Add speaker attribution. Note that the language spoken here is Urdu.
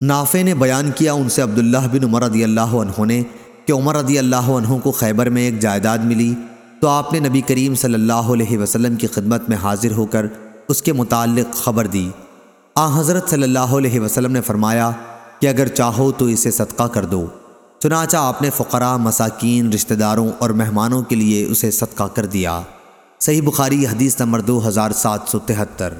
Speaker 1: نافع نے بیان کیا ان سے عبداللہ بن عمر رضی اللہ عنہ نے کہ عمر رضی اللہ عنہ کو خیبر میں ایک جائیداد ملی۔ تو آپ نے نبی کریم صلی اللہ علیہ وسلم کی خدمت میں حاضر ہو کر اس کے متعلق خبر دی۔ آ، حضرت صلی اللہ علیہ وسلم نے فرمایا کہ اگر چاہو تو اسے صدقہ کر دو۔ چنانچہ آپ نے فقراء، مساکین رشتہ داروں اور مہمانوں کے لیے اسے صدقہ کر دیا۔ صحیح بخاری حدیث نمبر دو ہزار سات سو تہتر۔